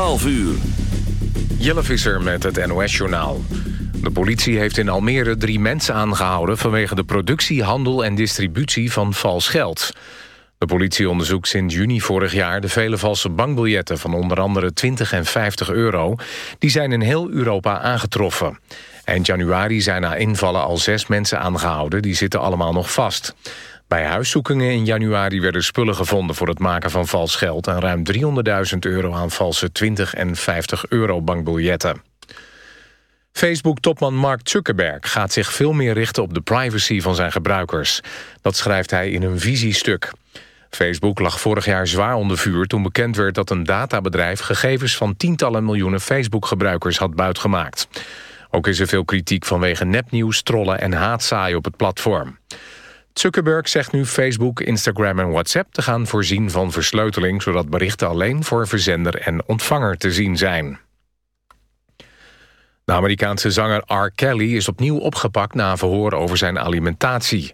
12 uur. Jelle Visser met het NOS-journaal. De politie heeft in Almere drie mensen aangehouden... vanwege de productie, handel en distributie van vals geld. De politie onderzoekt sinds juni vorig jaar... de vele valse bankbiljetten van onder andere 20 en 50 euro. Die zijn in heel Europa aangetroffen. Eind januari zijn na invallen al zes mensen aangehouden. Die zitten allemaal nog vast. Bij huiszoekingen in januari werden spullen gevonden... voor het maken van vals geld... en ruim 300.000 euro aan valse 20 en 50 euro bankbiljetten. Facebook-topman Mark Zuckerberg gaat zich veel meer richten op de privacy van zijn gebruikers. Dat schrijft hij in een visiestuk. Facebook lag vorig jaar zwaar onder vuur toen bekend werd dat een databedrijf gegevens van tientallen miljoenen Facebook-gebruikers had buitgemaakt. Ook is er veel kritiek vanwege nepnieuws, trollen en haatzaaien op het platform. Zuckerberg zegt nu Facebook, Instagram en WhatsApp te gaan voorzien van versleuteling... zodat berichten alleen voor verzender en ontvanger te zien zijn. De Amerikaanse zanger R. Kelly is opnieuw opgepakt na verhoor over zijn alimentatie.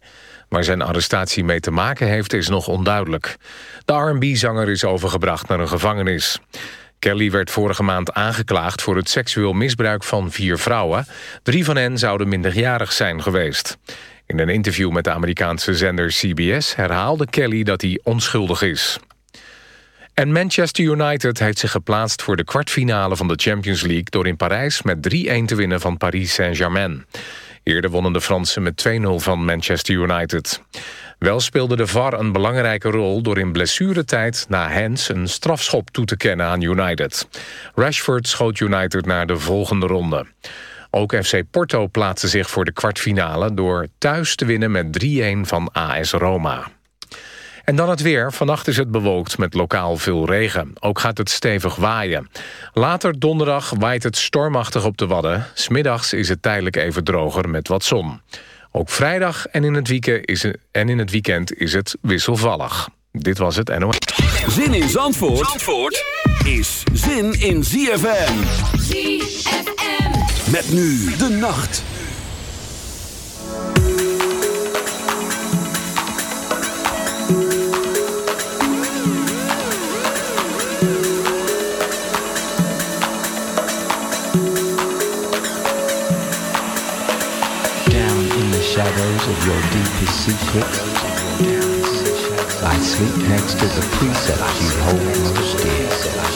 Waar zijn arrestatie mee te maken heeft is nog onduidelijk. De R&B-zanger is overgebracht naar een gevangenis. Kelly werd vorige maand aangeklaagd voor het seksueel misbruik van vier vrouwen. Drie van hen zouden minderjarig zijn geweest. In een interview met de Amerikaanse zender CBS herhaalde Kelly dat hij onschuldig is. En Manchester United heeft zich geplaatst voor de kwartfinale van de Champions League... door in Parijs met 3-1 te winnen van Paris Saint-Germain. Eerder wonnen de Fransen met 2-0 van Manchester United. Wel speelde de VAR een belangrijke rol door in blessuretijd na Hens een strafschop toe te kennen aan United. Rashford schoot United naar de volgende ronde. Ook FC Porto plaatste zich voor de kwartfinale... door thuis te winnen met 3-1 van AS Roma. En dan het weer. Vannacht is het bewolkt met lokaal veel regen. Ook gaat het stevig waaien. Later donderdag waait het stormachtig op de Wadden. Smiddags is het tijdelijk even droger met wat zon. Ook vrijdag en in het weekend is het, en in het weekend is het wisselvallig. Dit was het NOS. Zin in Zandvoort, Zandvoort is zin in ZFM. ZFM. Met nu de nacht. Down in the shadows of your deepest secrets, I sleep next to the precepts you hold most dear.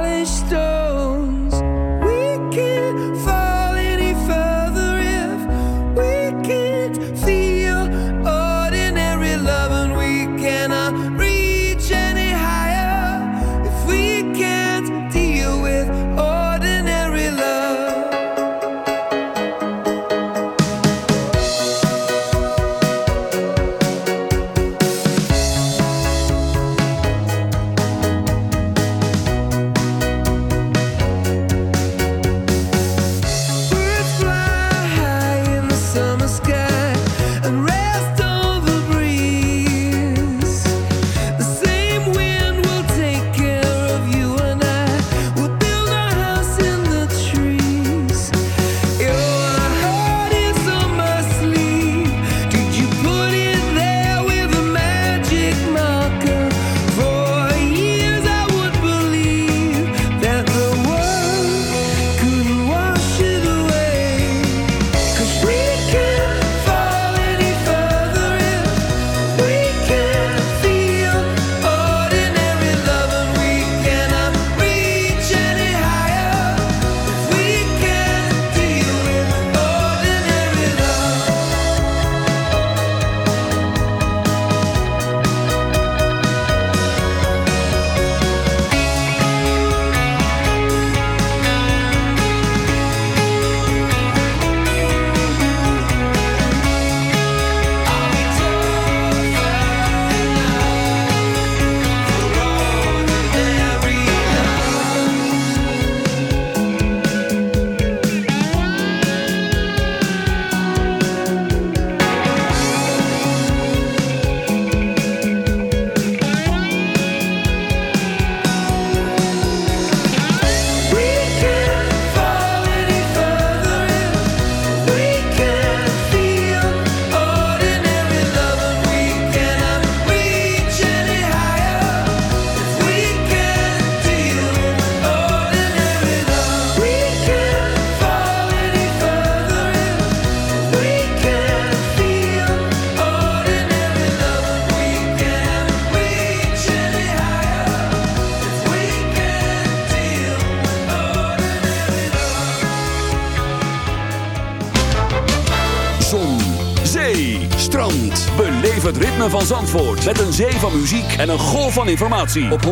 Met een zee van muziek en een golf van informatie. Op 106.9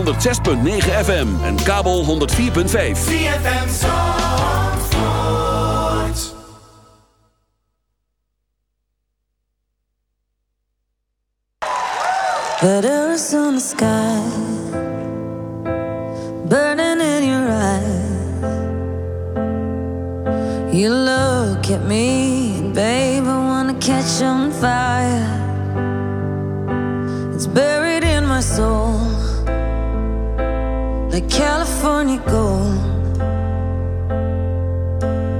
FM en kabel 104.5. ZFM Letters on the sky. Burning in your eyes. You look at me, babe, I wanna catch on fire. It's buried in my soul like California gold.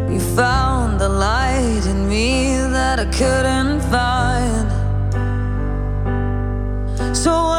You found the light in me that I couldn't find. So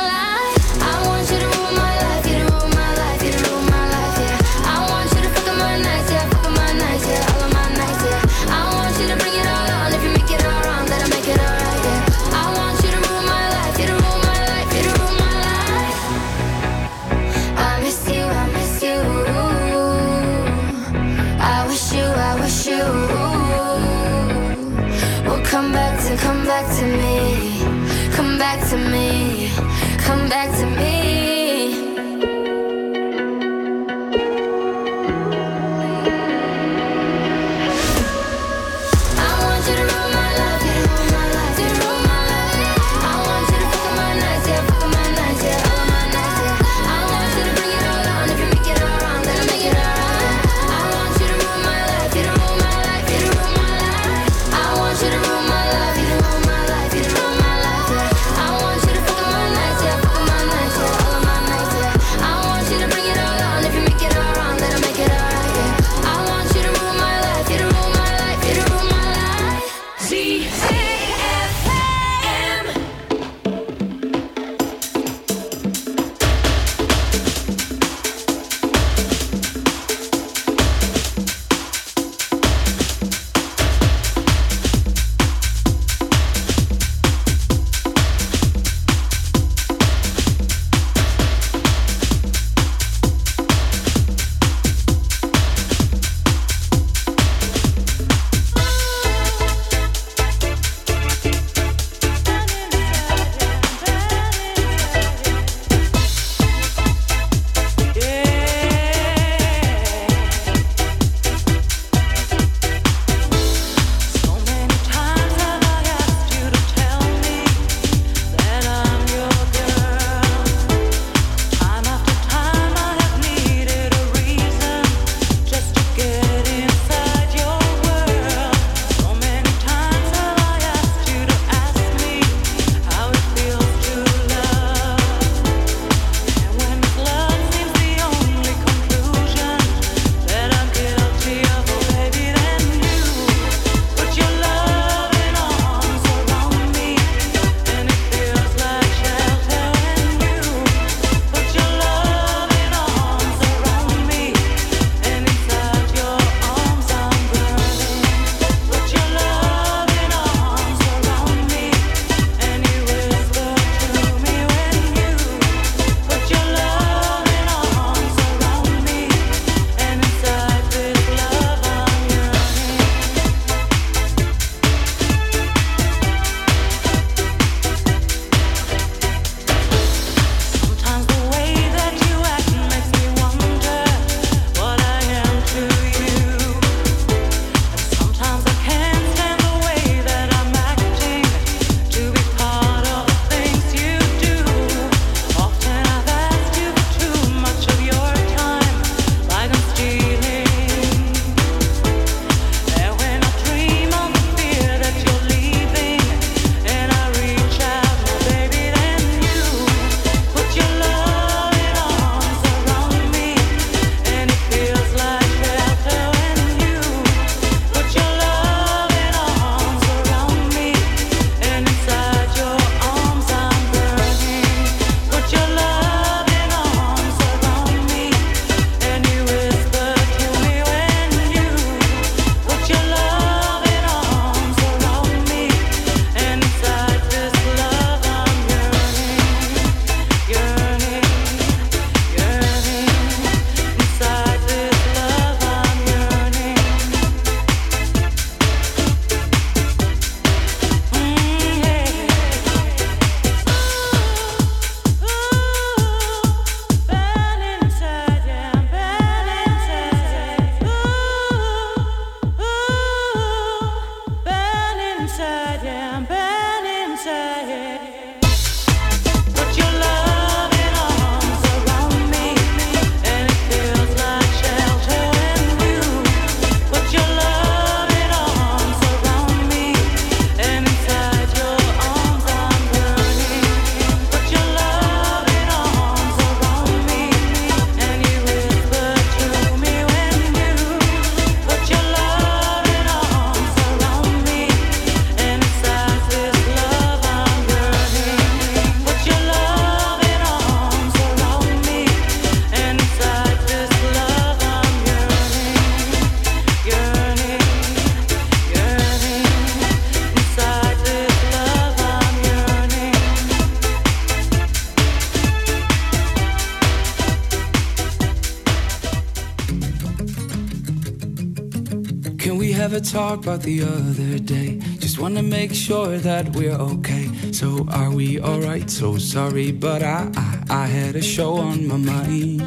about the other day. Just wanna make sure that we're okay. So, are we alright? So sorry, but I, I, I had a show on my mind.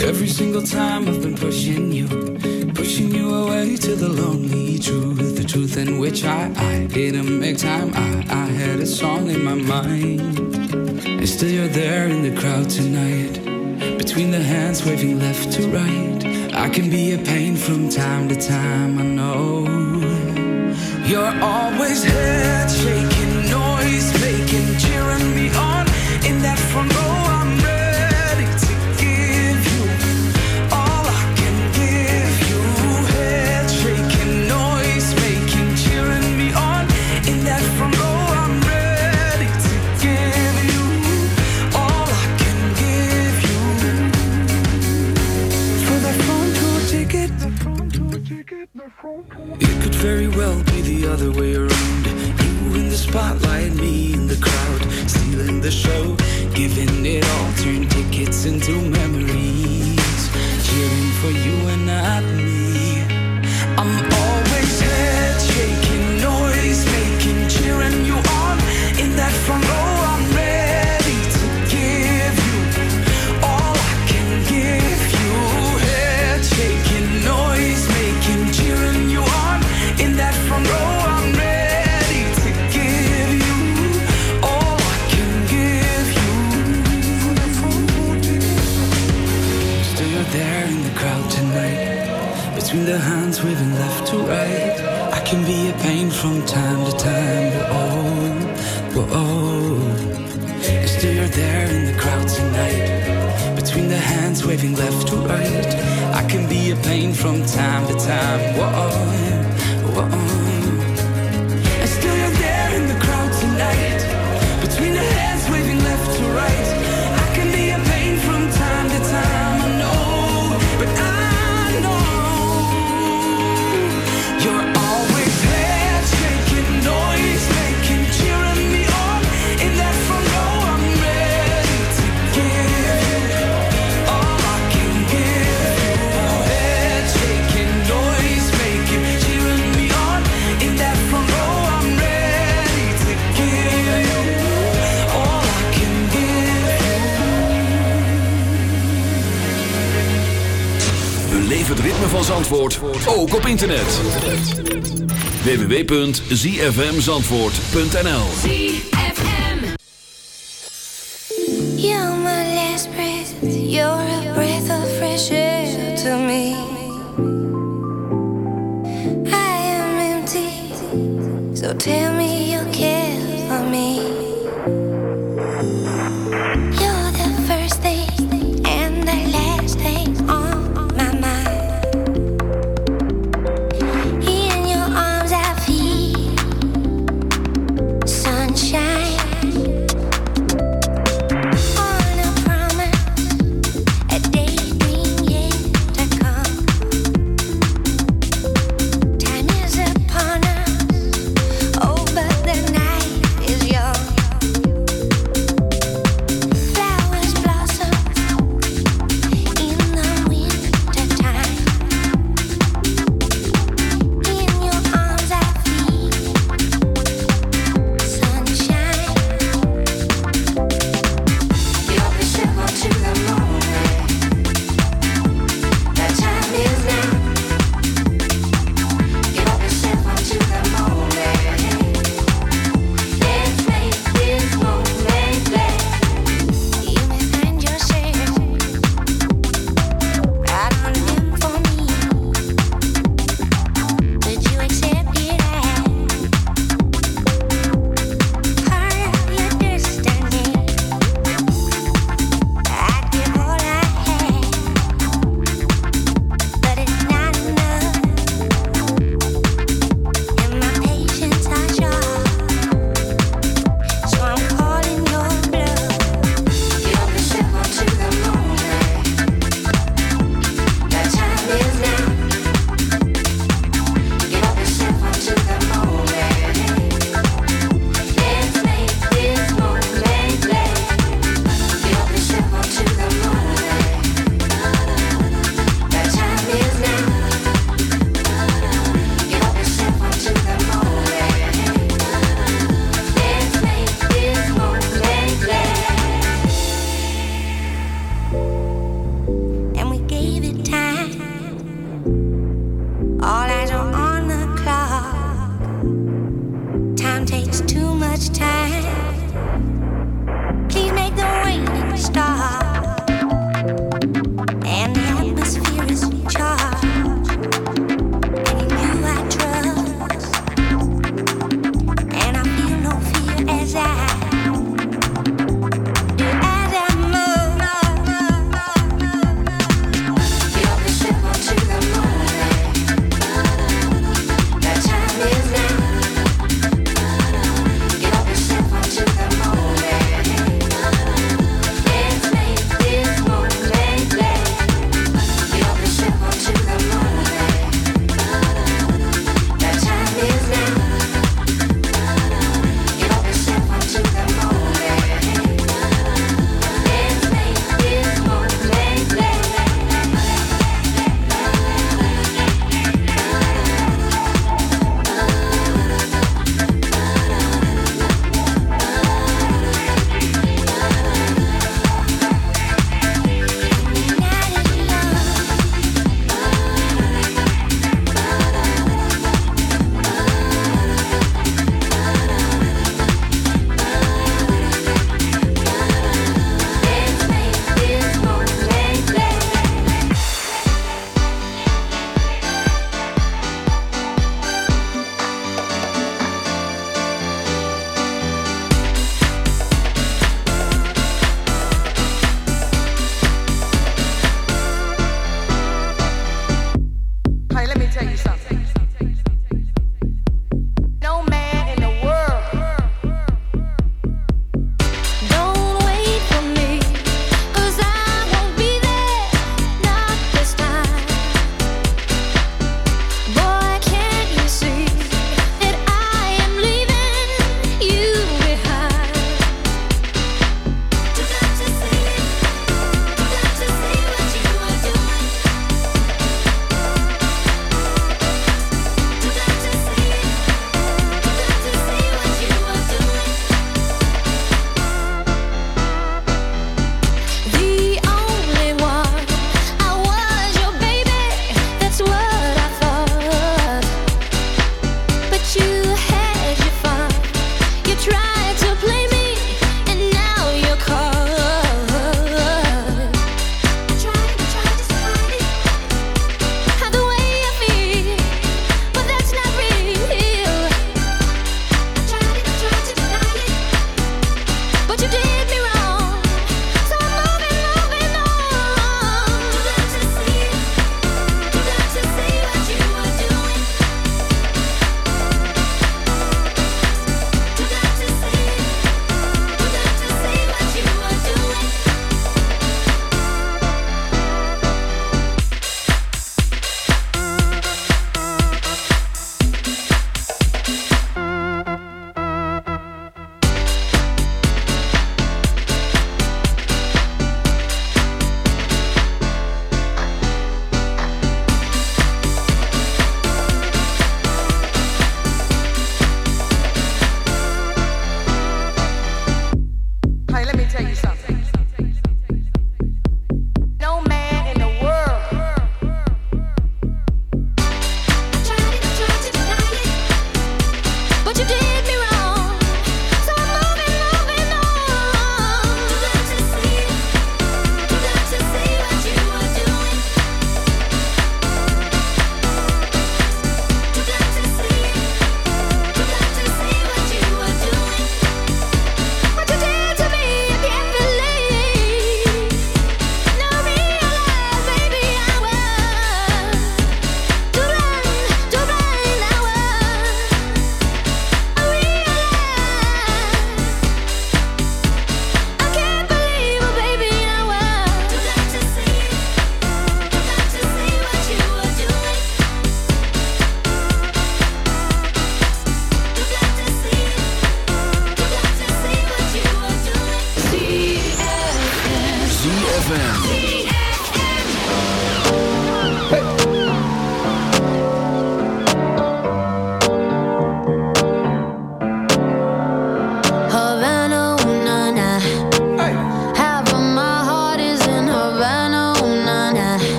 Every single time I've been pushing you, pushing you away to the lonely truth. The truth in which I, I didn't make time. I, I had a song in my mind. And still, you're there in the crowd tonight. Between the hands waving left to right, I can be a pain from time to time, I know. Noise making, cheering me on in that front row. Beleef het ritme van Zandvoort ook op internet. www.zfmzandvoort.nl You're my last breath. You're a breath of fresh air to me. I am empty. So tell me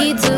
It's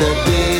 the day.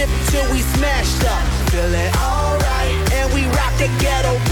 skip till we smashed up. feel it alright, and we rock the ghetto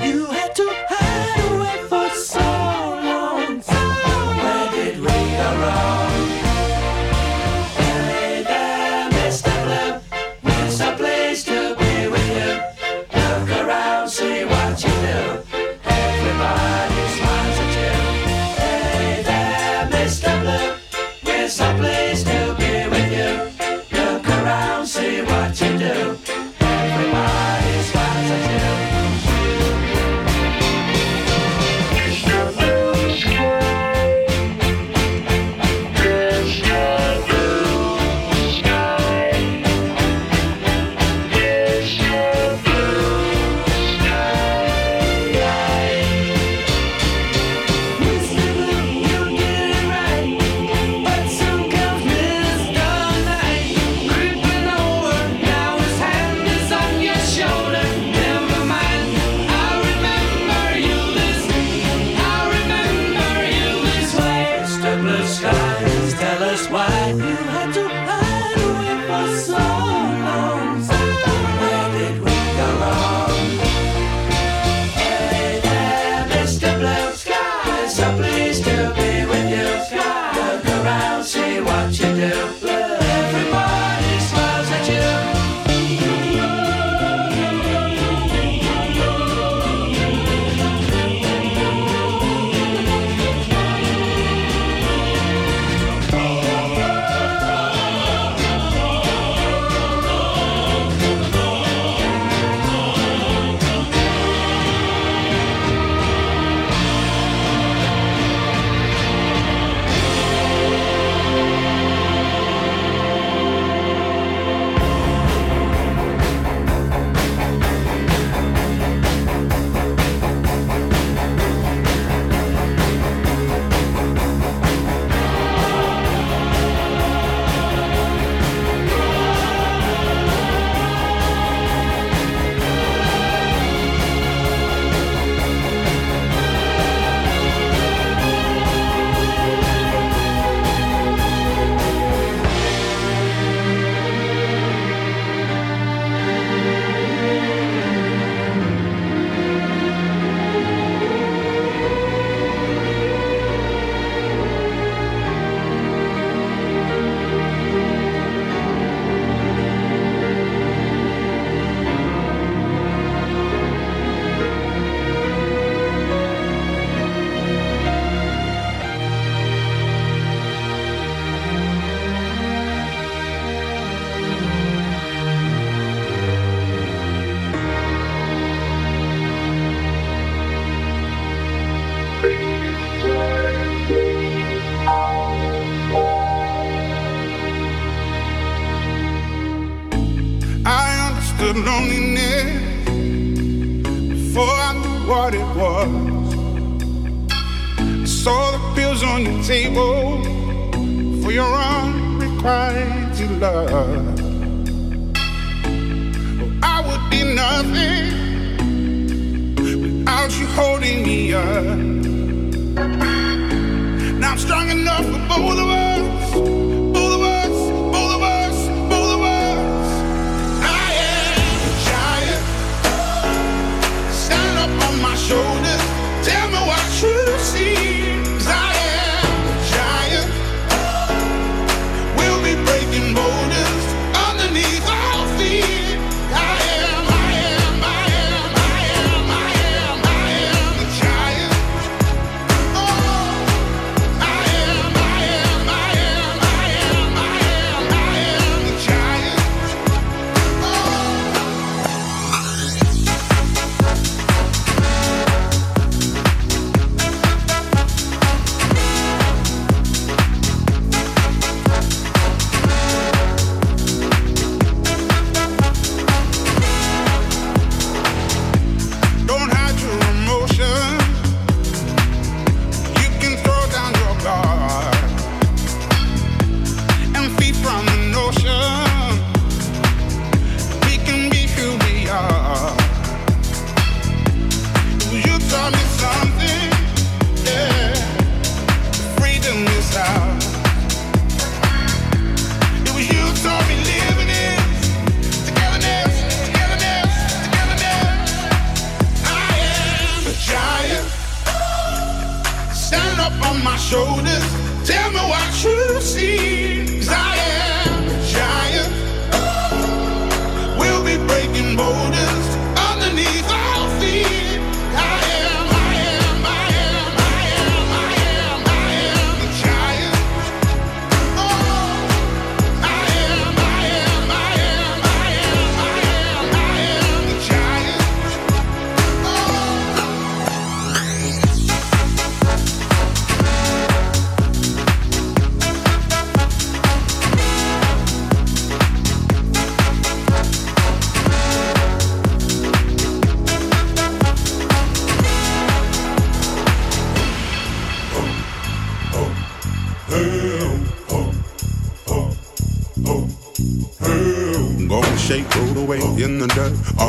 you